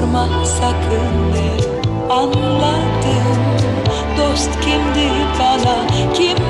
sorma sakın de. Anladım. Dost kimdi bana? Kim